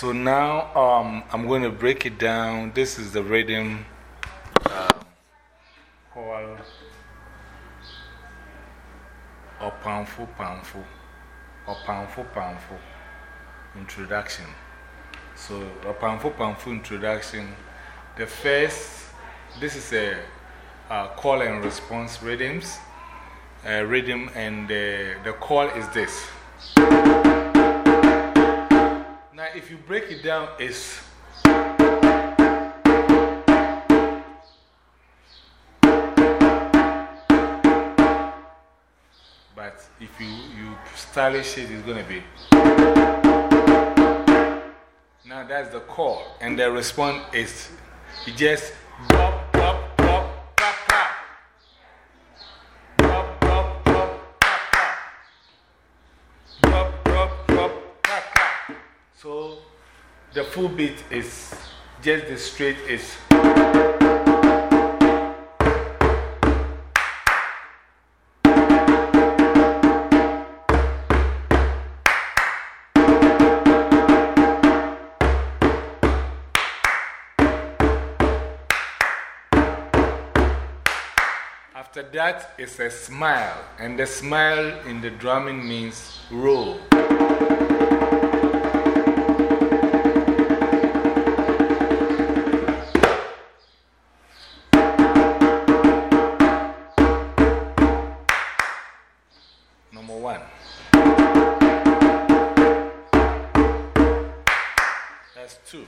So now um, I'm going to break it down. This is the rhythm uh, called Opanfu Panfu. Opanfu Panfu Introduction. So, Opanfu Panfu Introduction. The first, this is a call and response rhythms. Uh, rhythm, and the, the call is this. If you break it down, it's But if you, you stylish it, it's going to be. Now that's the call, and the response is you just pop, pop. Pop, pop. Pop, pop. So the full beat is just the straight is. After that is a smile, and the smile in the drumming means roll. That's two.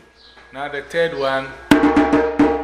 Now the third one.